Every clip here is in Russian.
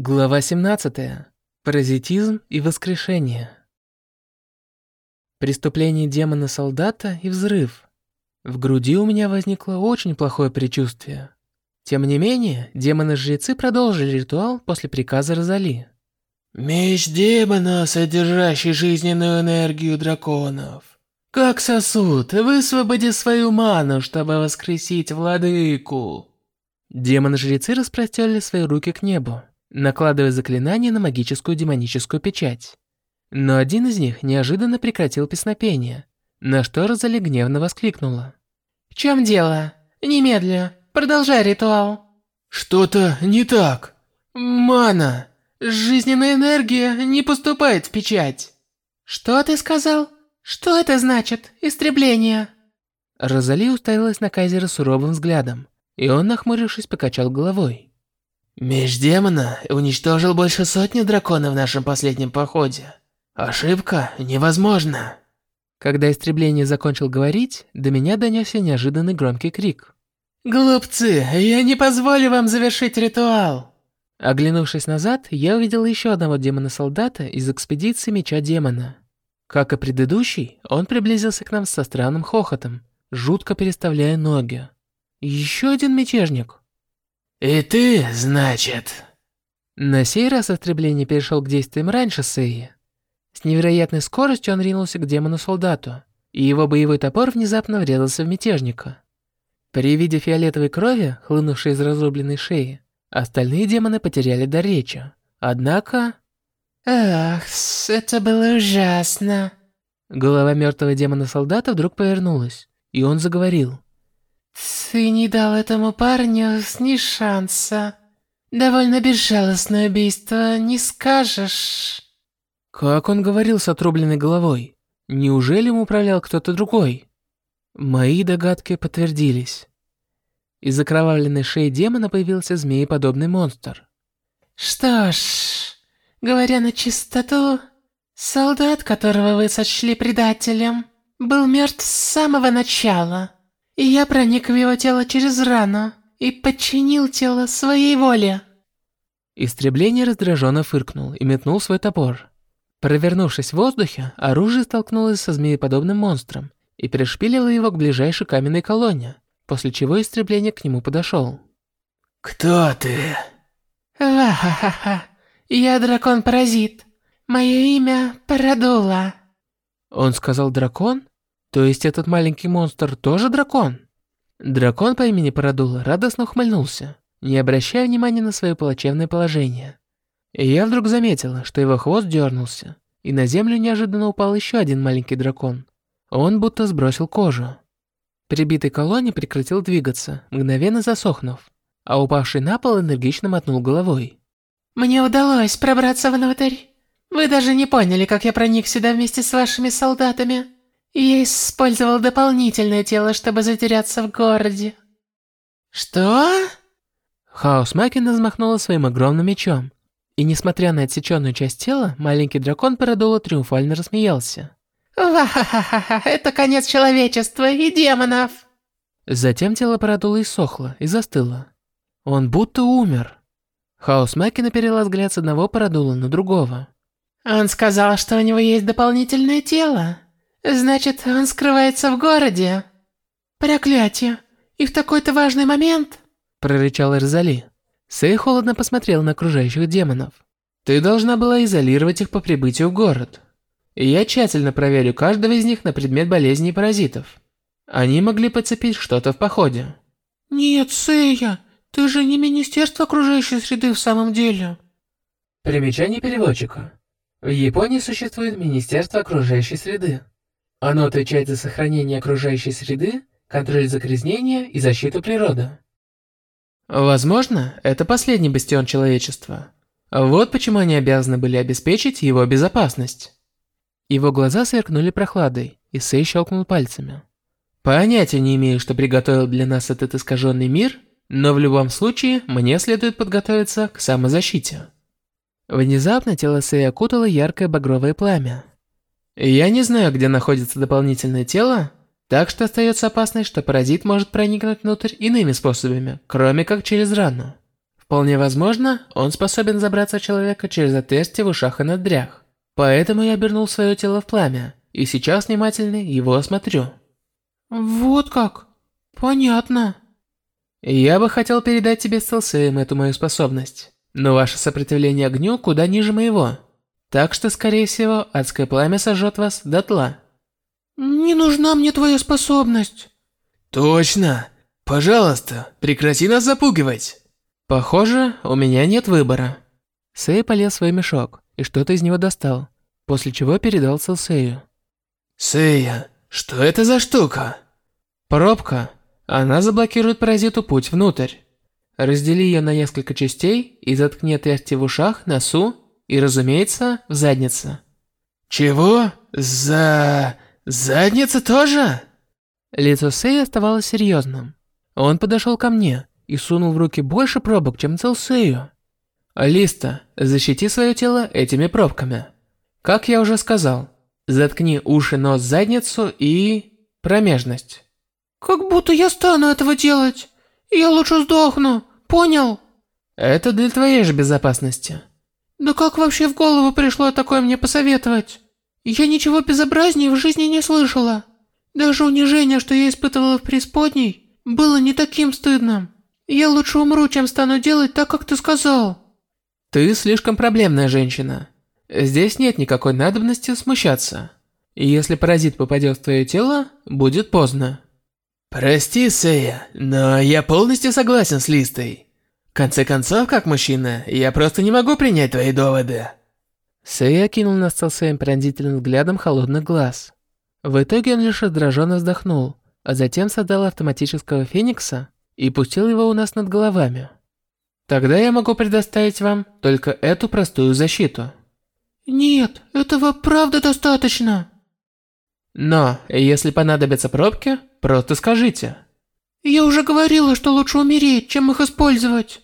Глава 17. Паразитизм и воскрешение. Преступление демона-солдата и взрыв. В груди у меня возникло очень плохое предчувствие. Тем не менее, демоны-жрецы продолжили ритуал после приказа Розали. Меч демона, содержащий жизненную энергию драконов. Как сосуд, высвободи свою ману, чтобы воскресить владыку. Демоны-жрецы распростерли свои руки к небу, накладывая заклинание на магическую демоническую печать. Но один из них неожиданно прекратил песнопение, на что Розали гневно воскликнула. «В чем дело? Немедля, продолжай ритуал». «Что-то не так. Мана, жизненная энергия не поступает в печать». «Что ты сказал? Что это значит, истребление?» Розали уставилась на Кайзера суровым взглядом, и он, нахмурившись, покачал головой. Меч демона уничтожил больше сотни драконов в нашем последнем походе. Ошибка невозможна. Когда истребление закончил говорить, до меня донесся неожиданный громкий крик. «Глупцы, я не позволю вам завершить ритуал!» Оглянувшись назад, я увидел еще одного демона-солдата из экспедиции Меча Демона. Как и предыдущий, он приблизился к нам со странным хохотом, жутко переставляя ноги. Еще один мятежник. «И ты, значит...» На сей раз истребление перешел к действиям раньше Сэи. С невероятной скоростью он ринулся к демону-солдату, и его боевой топор внезапно врезался в мятежника. При виде фиолетовой крови, хлынувшей из разрубленной шеи, остальные демоны потеряли дар речи. Однако... «Ах, это было ужасно!» Голова мертвого демона-солдата вдруг повернулась, и он заговорил. «Ты не дал этому парню ни шанса. Довольно безжалостное убийство, не скажешь?» Как он говорил с отрубленной головой? Неужели им управлял кто-то другой? Мои догадки подтвердились. Из окровавленной шеи демона появился змееподобный монстр. «Что ж, говоря на чистоту, солдат, которого вы сочли предателем, был мертв с самого начала» и я проник в его тело через рану и подчинил тело своей воле». Истребление раздраженно фыркнул и метнул свой топор. Провернувшись в воздухе, оружие столкнулось со змееподобным монстром и пришпилило его к ближайшей каменной колонне, после чего истребление к нему подошел. «Кто ты?» «Ва-ха-ха-ха, я дракон-паразит. Мое имя Парадула». Он сказал дракон? То есть этот маленький монстр тоже дракон? Дракон по имени Парадула радостно ухмыльнулся, не обращая внимания на свое плачевное положение. И я вдруг заметила, что его хвост дернулся, и на землю неожиданно упал еще один маленький дракон. Он будто сбросил кожу. Прибитый колонне прекратил двигаться, мгновенно засохнув, а упавший на пол энергично мотнул головой. «Мне удалось пробраться внутрь. Вы даже не поняли, как я проник сюда вместе с вашими солдатами». Я использовал дополнительное тело, чтобы затеряться в городе. Что? Хаос Макина взмахнула своим огромным мечом. И несмотря на отсеченную часть тела, маленький дракон Парадола триумфально рассмеялся. Ва-ха-ха-ха, это конец человечества и демонов. Затем тело Парадола иссохло и застыло. Он будто умер. Хаос Макина перевела взгляд с одного Парадула на другого. Он сказал, что у него есть дополнительное тело. Значит, он скрывается в городе. Проклятие. И в такой-то важный момент... Прорычала Розали. Сэй холодно посмотрел на окружающих демонов. Ты должна была изолировать их по прибытию в город. И я тщательно проверю каждого из них на предмет болезней и паразитов. Они могли подцепить что-то в походе. Нет, Сэя, ты же не Министерство окружающей среды в самом деле. Примечание переводчика. В Японии существует Министерство окружающей среды. Оно отвечает за сохранение окружающей среды, контроль загрязнения и защиту природы. Возможно, это последний бастион человечества. Вот почему они обязаны были обеспечить его безопасность. Его глаза сверкнули прохладой, и Сэй щелкнул пальцами. Понятия не имею, что приготовил для нас этот искаженный мир, но в любом случае мне следует подготовиться к самозащите. Внезапно тело Сэй окутало яркое багровое пламя. Я не знаю, где находится дополнительное тело, так что остается опасность, что паразит может проникнуть внутрь иными способами, кроме как через рану. Вполне возможно, он способен забраться в человека через отверстие в ушах и ноздрях. Поэтому я обернул свое тело в пламя, и сейчас внимательно его осмотрю. Вот как? Понятно. Я бы хотел передать тебе с эту мою способность, но ваше сопротивление огню куда ниже моего. Так что, скорее всего, адское пламя сожжет вас дотла. Не нужна мне твоя способность. Точно. Пожалуйста, прекрати нас запугивать. Похоже, у меня нет выбора. Сэй полез в свой мешок и что-то из него достал, после чего передал Сэлсею. Сэя, что это за штука? Пробка. Она заблокирует паразиту путь внутрь. Раздели ее на несколько частей и заткни отверстие в ушах, носу и, разумеется, в заднице. Чего? За... задница тоже? Лицо Сэй оставалось серьезным. Он подошел ко мне и сунул в руки больше пробок, чем Целсею. Алиста, защити свое тело этими пробками. Как я уже сказал, заткни уши, нос, задницу и... промежность. Как будто я стану этого делать. Я лучше сдохну, понял? Это для твоей же безопасности. Да как вообще в голову пришло такое мне посоветовать? Я ничего безобразнее в жизни не слышала. Даже унижение, что я испытывала в преисподней, было не таким стыдным. Я лучше умру, чем стану делать так, как ты сказал. Ты слишком проблемная женщина. Здесь нет никакой надобности смущаться. Если паразит попадет в твое тело, будет поздно. Прости, Сэя, но я полностью согласен с Листой. В конце концов, как мужчина, я просто не могу принять твои доводы. Сэя окинул нас с Сэем пронзительным взглядом холодных глаз. В итоге он лишь раздраженно вздохнул, а затем создал автоматического феникса и пустил его у нас над головами. Тогда я могу предоставить вам только эту простую защиту. Нет, этого правда достаточно. Но, если понадобятся пробки, просто скажите. Я уже говорила, что лучше умереть, чем их использовать.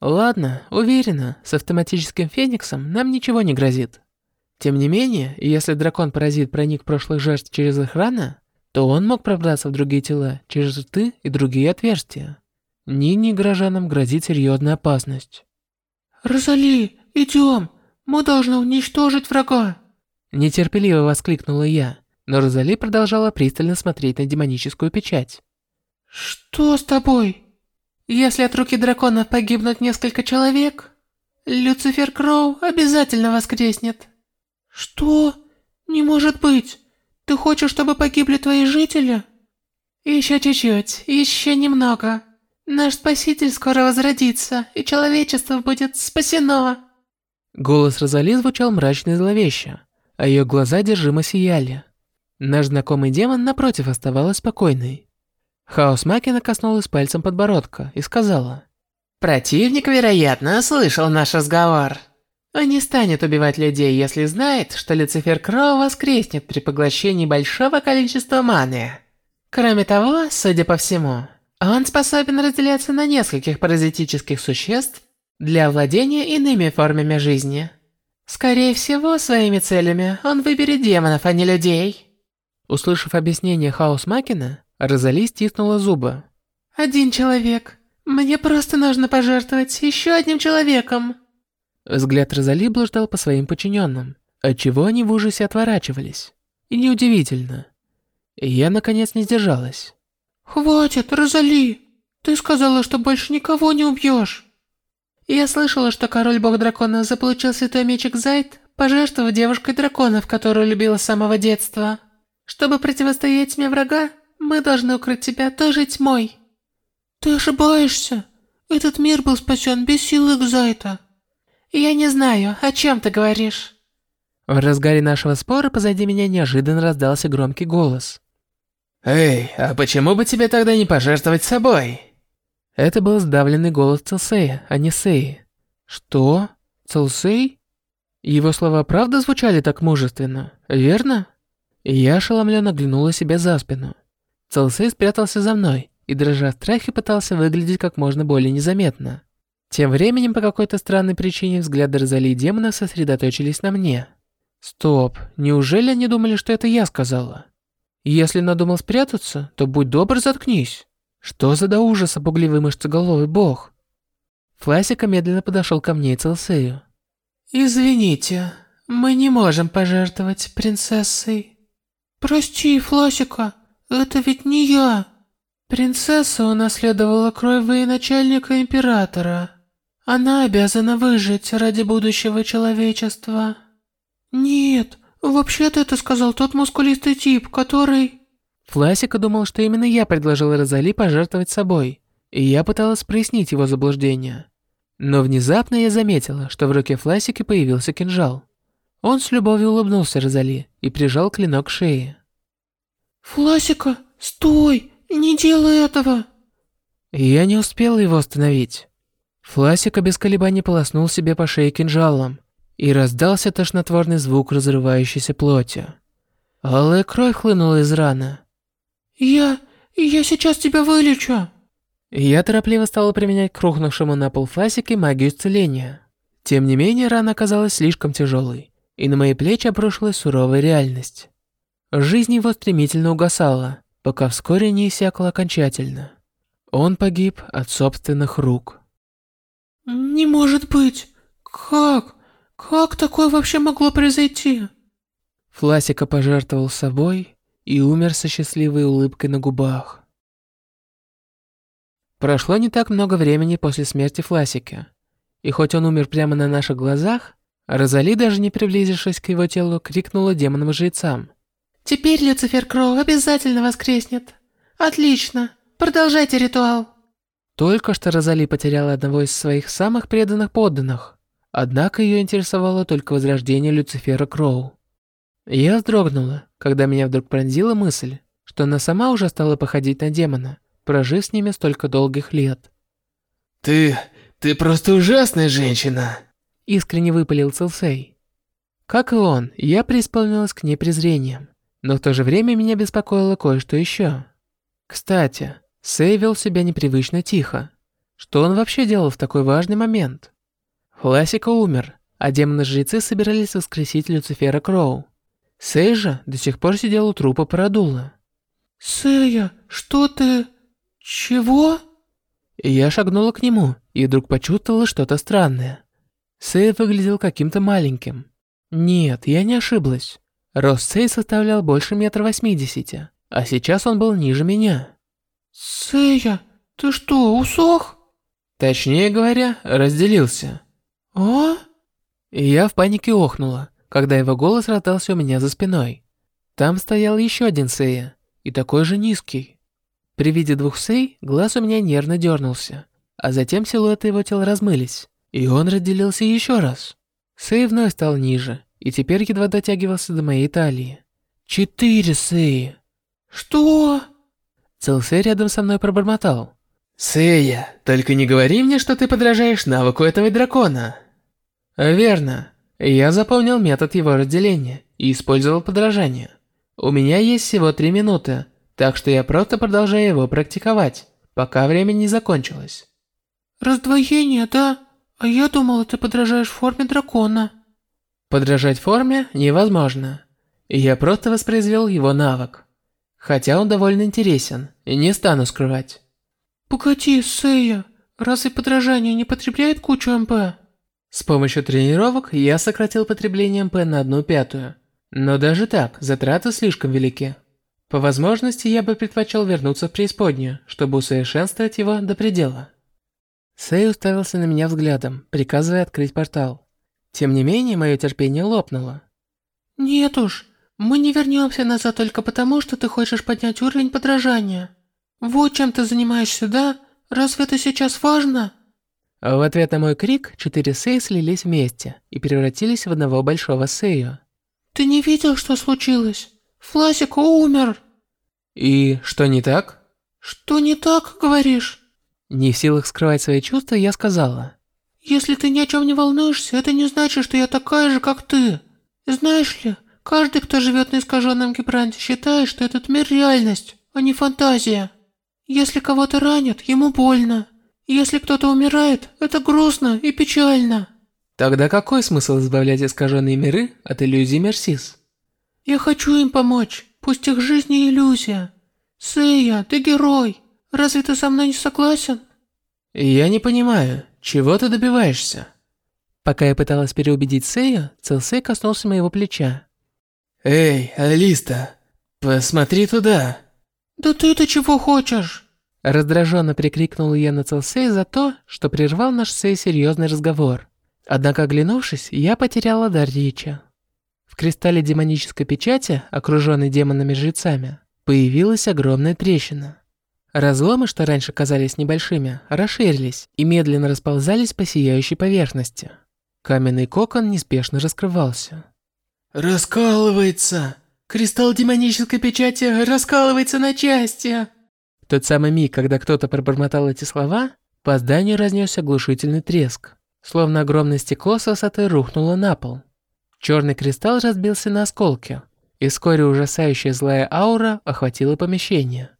Ладно, уверена, с автоматическим фениксом нам ничего не грозит. Тем не менее, если дракон-паразит проник прошлых жертв через их раны, то он мог пробраться в другие тела через рты и другие отверстия. Нине горожанам грозит серьезная опасность. «Розали, идем! Мы должны уничтожить врага!» Нетерпеливо воскликнула я, но Розали продолжала пристально смотреть на демоническую печать. «Что с тобой? Если от руки драконов погибнут несколько человек, Люцифер Кроу обязательно воскреснет». «Что? Не может быть! Ты хочешь, чтобы погибли твои жители?» «Еще чуть-чуть, еще немного. Наш Спаситель скоро возродится, и человечество будет спасено!» Голос Розали звучал мрачно и зловеще, а ее глаза держимо сияли. Наш знакомый демон, напротив, оставалась спокойной. Хаос Макина коснулась пальцем подбородка и сказала. «Противник, вероятно, слышал наш разговор. Он не станет убивать людей, если знает, что Люцифер Кроу воскреснет при поглощении большого количества маны. Кроме того, судя по всему, он способен разделяться на нескольких паразитических существ для владения иными формами жизни. Скорее всего, своими целями он выберет демонов, а не людей». Услышав объяснение Хаос Макина, Розали стиснула зубы. «Один человек. Мне просто нужно пожертвовать еще одним человеком». Взгляд Розали блуждал по своим подчиненным, отчего они в ужасе отворачивались. И неудивительно. Я, наконец, не сдержалась. «Хватит, Розали! Ты сказала, что больше никого не убьешь!» Я слышала, что король-бог дракона заполучил святой мечик Зайд, пожертвовав девушкой драконов, которую любила с самого детства. Чтобы противостоять тьме врага, мы должны укрыть тебя тоже тьмой. Ты ошибаешься. Этот мир был спасен без силы Экзайта. Я не знаю, о чем ты говоришь. В разгаре нашего спора позади меня неожиданно раздался громкий голос. «Эй, а почему бы тебе тогда не пожертвовать собой?» Это был сдавленный голос Целсея, а не Сеи. «Что? Целсей?» Его слова правда звучали так мужественно, верно? Я ошеломленно глянула себе за спину. Целсей спрятался за мной и, дрожа в страхе, пытался выглядеть как можно более незаметно. Тем временем, по какой-то странной причине, взгляды Розали и демона сосредоточились на мне. Стоп, неужели они думали, что это я сказала? Если надумал спрятаться, то будь добр, заткнись. Что за до ужаса пугливый мышцеголовый бог? Фласика медленно подошел ко мне и Целсею. Извините, мы не можем пожертвовать принцессой. Прости, Фласика, это ведь не я. Принцесса унаследовала кровь военачальника Императора. Она обязана выжить ради будущего человечества. Нет, вообще-то это сказал тот мускулистый тип, который... Фласика думал, что именно я предложил Розали пожертвовать собой, и я пыталась прояснить его заблуждение. Но внезапно я заметила, что в руке Фласики появился кинжал. Он с любовью улыбнулся Розали и прижал клинок к шее. «Фласика, стой! Не делай этого!» Я не успел его остановить. Фласика без колебаний полоснул себе по шее кинжалом, и раздался тошнотворный звук разрывающейся плоти. Алая кровь хлынула из раны. «Я... я сейчас тебя вылечу!» Я торопливо стала применять к рухнувшему на пол Фласике магию исцеления. Тем не менее, рана оказалась слишком тяжелой, и на мои плечи обрушилась суровая реальность. Жизнь его стремительно угасала, пока вскоре не иссякла окончательно. Он погиб от собственных рук. «Не может быть! Как? Как такое вообще могло произойти?» Фласика пожертвовал собой и умер со счастливой улыбкой на губах. Прошло не так много времени после смерти Фласики, и хоть он умер прямо на наших глазах, Розали, даже не приблизившись к его телу, крикнула демонам-жрецам. «Теперь Люцифер Кроу обязательно воскреснет! Отлично! Продолжайте ритуал!» Только что Розали потеряла одного из своих самых преданных подданных, однако ее интересовало только возрождение Люцифера Кроу. Я вздрогнула, когда меня вдруг пронзила мысль, что она сама уже стала походить на демона, прожив с ними столько долгих лет. «Ты... ты просто ужасная женщина!» Искренне выпалил Целсей. Как и он, я преисполнилась к ней презрением, но в то же время меня беспокоило кое-что еще. Кстати, Сэй вел себя непривычно тихо. Что он вообще делал в такой важный момент? Фласика умер, а демоны-жрецы собирались воскресить Люцифера Кроу. Сэй же до сих пор сидел у трупа Парадула. «Сэя, что ты... чего?» Я шагнула к нему и вдруг почувствовала что-то странное. Сэй выглядел каким-то маленьким. Нет, я не ошиблась. Рост Сэй составлял больше метра восьмидесяти, а сейчас он был ниже меня. «Сэя, ты что, усох?» Точнее говоря, разделился. «А?» И я в панике охнула, когда его голос раздался у меня за спиной. Там стоял еще один Сэя, и такой же низкий. При виде двух Сэй глаз у меня нервно дернулся, а затем силуэты его тела размылись, и он разделился еще раз. Сэй вновь стал ниже, и теперь едва дотягивался до моей талии. Четыре Сэи. «Что?» Целсей рядом со мной пробормотал. «Сэя, только не говори мне, что ты подражаешь навыку этого дракона!» «Верно. Я запомнил метод его разделения и использовал подражание. У меня есть всего три минуты, так что я просто продолжаю его практиковать, пока время не закончилось». «Раздвоение, да? А я думала, ты подражаешь форме дракона». Подражать форме невозможно. Я просто воспроизвел его навык. Хотя он довольно интересен, и не стану скрывать. «Погоди, Сэя, разве подражание не потребляет кучу МП?» С помощью тренировок я сократил потребление МП на одну пятую. Но даже так, затраты слишком велики. По возможности я бы предпочел вернуться в преисподнюю, чтобы усовершенствовать его до предела. Сэй уставился на меня взглядом, приказывая открыть портал. Тем не менее, мое терпение лопнуло. «Нет уж, мы не вернемся назад только потому, что ты хочешь поднять уровень подражания. Вот чем ты занимаешься, да? Разве это сейчас важно?» В ответ на мой крик, четыре Сэй слились вместе и превратились в одного большого Сэю. «Ты не видел, что случилось? Фласик умер!» «И что не так?» «Что не так, говоришь?» Не в силах скрывать свои чувства, я сказала. «Если ты ни о чем не волнуешься, это не значит, что я такая же, как ты. Знаешь ли, каждый, кто живет на искаженном Гибранте, считает, что этот мир реальность, а не фантазия. Если кого-то ранят, ему больно. Если кто-то умирает, это грустно и печально. Тогда какой смысл избавлять искаженные миры от иллюзии Мерсис? Я хочу им помочь, пусть их жизнь не иллюзия. Сэя, ты герой. Разве ты со мной не согласен? Я не понимаю, Чего ты добиваешься? Пока я пыталась переубедить Сею, Целсей коснулся моего плеча. Эй, Алиста, посмотри туда. Да ты-то чего хочешь? Раздраженно прикрикнула я на Целсей за то, что прервал наш Сей серьезный разговор. Однако, оглянувшись, я потеряла дар речи. В кристалле демонической печати, окруженной демонами-жрецами, появилась огромная трещина. Разломы, что раньше казались небольшими, расширились и медленно расползались по сияющей поверхности. Каменный кокон неспешно раскрывался. «Раскалывается! Кристалл демонической печати раскалывается на части!» В тот самый миг, когда кто-то пробормотал эти слова, по зданию разнесся глушительный треск. Словно огромное стекло с высоты рухнуло на пол. Черный кристалл разбился на осколки, и вскоре ужасающая злая аура охватила помещение.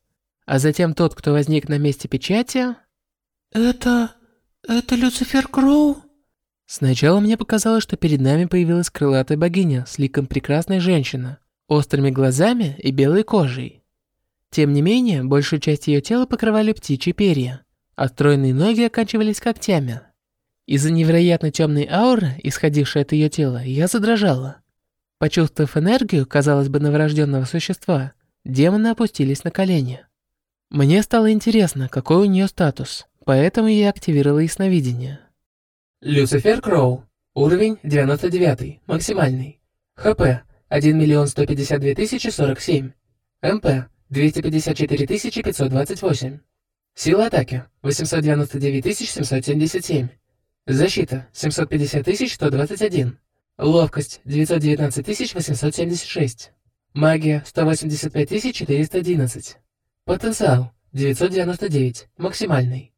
А затем тот, кто возник на месте печати... «Это... это Люцифер Кроу?» Сначала мне показалось, что перед нами появилась крылатая богиня с ликом прекрасной женщины, острыми глазами и белой кожей. Тем не менее, большую часть ее тела покрывали птичьи перья, а стройные ноги оканчивались когтями. Из-за невероятно темной ауры, исходившей от ее тела, я задрожала. Почувствовав энергию, казалось бы, новорожденного существа, демоны опустились на колени. Мне стало интересно, какой у нее статус, поэтому я активировала ясновидение. Люцифер Кроу. Уровень 99, максимальный. ХП 1 миллион 152 тысячи 47. МП 254 тысячи 528. Сила атаки 899 777. Защита 750 121. Ловкость 919 876. Магия 185 411. Потенциал 999, максимальный.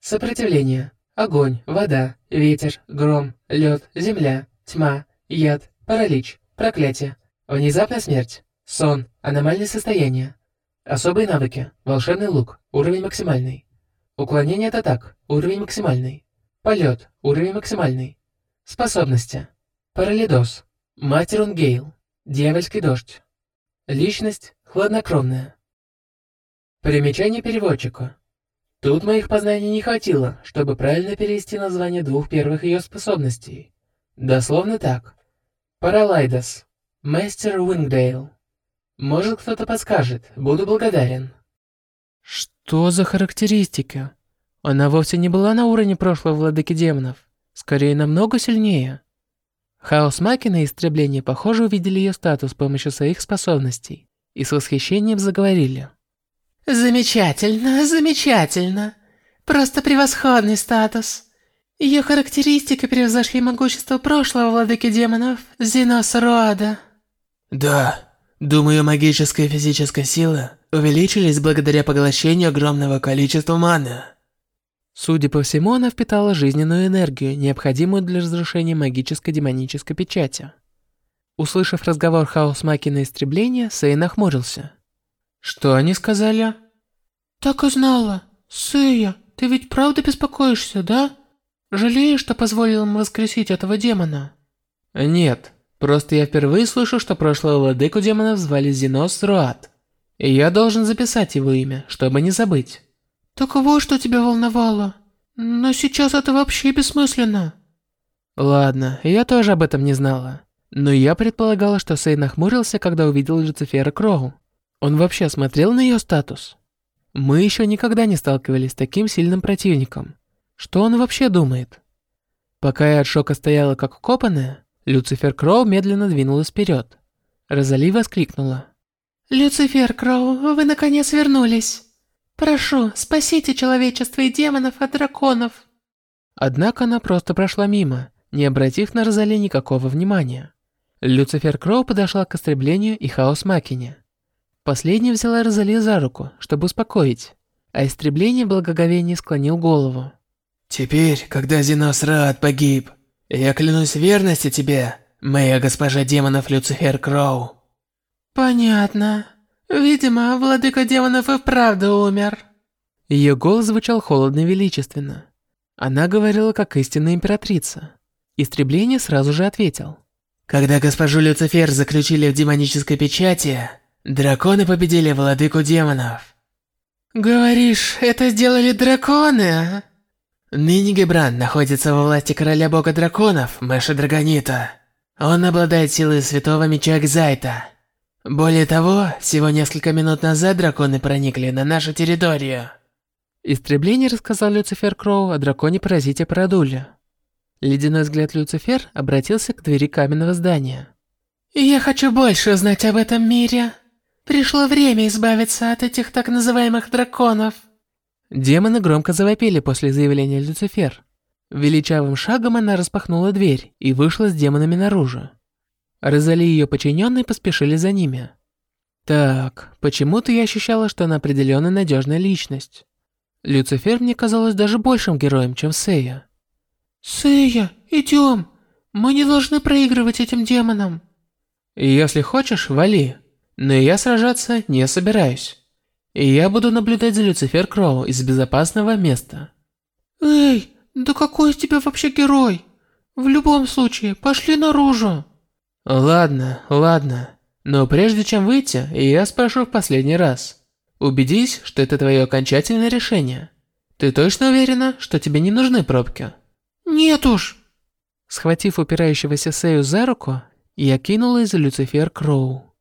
Сопротивление. Огонь, вода, ветер, гром, лед, земля, тьма, яд, паралич, проклятие, внезапная смерть, сон, аномальное состояние. Особые навыки. Волшебный лук, уровень максимальный. Уклонение от атак, уровень максимальный. Полет. Уровень максимальный. Способности. Паралидоз. Матерун Гейл. Дьявольский дождь. Личность. Хладнокровная. Примечание переводчика. Тут моих познаний не хватило, чтобы правильно перевести название двух первых ее способностей. Дословно так. Паралайдос. Мастер Уингдейл. Может, кто-то подскажет, буду благодарен. Что за характеристики? Она вовсе не была на уровне прошлого владыки демонов, скорее намного сильнее. Хаос Макина и Истребление, похоже, увидели ее статус с помощью своих способностей и с восхищением заговорили. «Замечательно, замечательно. Просто превосходный статус. Ее характеристики превзошли могущество прошлого владыки демонов, Зенос Роада». «Да, думаю, магическая и физическая сила увеличились благодаря поглощению огромного количества маны». Судя по всему, она впитала жизненную энергию, необходимую для разрушения магической демонической печати. Услышав разговор Хаос Макина Истребления, Сэй нахмурился. «Что они сказали?» «Так и знала. Сэя, ты ведь правда беспокоишься, да? Жалеешь, что позволил им воскресить этого демона?» «Нет, просто я впервые слышу, что прошлого владыку демонов звали Зенос Руат. И я должен записать его имя, чтобы не забыть». «Так вот, что тебя волновало. Но сейчас это вообще бессмысленно». Ладно, я тоже об этом не знала. Но я предполагала, что Сей нахмурился, когда увидел Люцифера Кроу. Он вообще смотрел на ее статус? Мы еще никогда не сталкивались с таким сильным противником. Что он вообще думает? Пока я от шока стояла как вкопанная, Люцифер Кроу медленно двинулась вперед. Розали воскликнула. «Люцифер Кроу, вы наконец вернулись!» Прошу, спасите человечество и демонов от драконов. Однако она просто прошла мимо, не обратив на Розали никакого внимания. Люцифер Кроу подошла к истреблению и хаос Макине. Последняя взяла Розали за руку, чтобы успокоить, а истребление благоговения склонил голову. «Теперь, когда Зенос Раат погиб, я клянусь верности тебе, моя госпожа демонов Люцифер Кроу». «Понятно. Видимо, владыка демонов и вправду умер. Ее голос звучал холодно и величественно. Она говорила как истинная императрица. Истребление сразу же ответил. Когда госпожу Люцифер заключили в демонической печати, драконы победили владыку демонов. Говоришь, это сделали драконы? Ныне Гебран находится во власти короля бога драконов, Мэша Драгонита. Он обладает силой святого меча Экзайта. Более того, всего несколько минут назад драконы проникли на нашу территорию. Истребление рассказал Люцифер Кроу о драконе-паразите Парадуле. Ледяной взгляд Люцифер обратился к двери каменного здания. «Я хочу больше узнать об этом мире. Пришло время избавиться от этих так называемых драконов». Демоны громко завопили после заявления Люцифер. Величавым шагом она распахнула дверь и вышла с демонами наружу. Розали и ее подчиненные поспешили за ними. Так, почему-то я ощущала, что она определенно надежная личность. Люцифер мне казалось даже большим героем, чем Сея. «Сэя, идем! Мы не должны проигрывать этим демонам!» «Если хочешь, вали, но я сражаться не собираюсь. И я буду наблюдать за Люцифер Кроу из безопасного места». «Эй, да какой из тебя вообще герой? В любом случае, пошли наружу!» «Ладно, ладно, но прежде чем выйти, я спрошу в последний раз». Убедись, что это твое окончательное решение. Ты точно уверена, что тебе не нужны пробки? Нет уж. Схватив упирающегося Сею за руку, я кинулась за Люцифер Кроу.